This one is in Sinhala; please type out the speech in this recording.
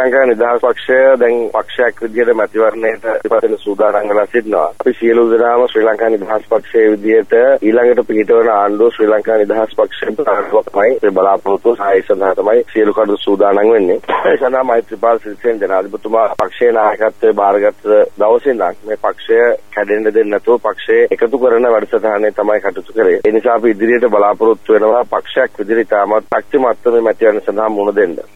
ලංකා නිදහස් පක්ෂය දැන් පක්ෂයක් විදිහට මැතිවරණයට ඉදිරිපත් සූදානම් වෙලා සිටිනවා. අපි සියලු දෙනාම ශ්‍රී ලංකා නිදහස් පක්ෂයේ විදිහට ඊළඟට පිහිටවන ආණ්ඩුව ශ්‍රී ලංකා නිදහස් පක්ෂයෙන් ප්‍රාණ්ඩුවක්මයි බලාපොරොත්තු සහාය සඳහා තමයි සියලු කටයුතු සූදානම් වෙන්නේ. ඒ සඳහා මෛත්‍රීපාල සිරිසේන ජනාධිපතිතුමා පක්ෂයේ නායකත්වයේ බාරගත් දවසේ ඉඳන් මේ පක්ෂය කැඩෙන්න දෙන්නේ නැතුව පක්ෂය එකතු කරන වැඩසටහනේ තමයි කටයුතු කරේ. ඒ නිසා අපි ඉදිරියට බලාපොරොත්තු වෙනවා පක්ෂයක් විදිහට තාමත් ශක්තිමත්ව මේ මැතිවරණ සඳහා මුහුණ දෙන්න.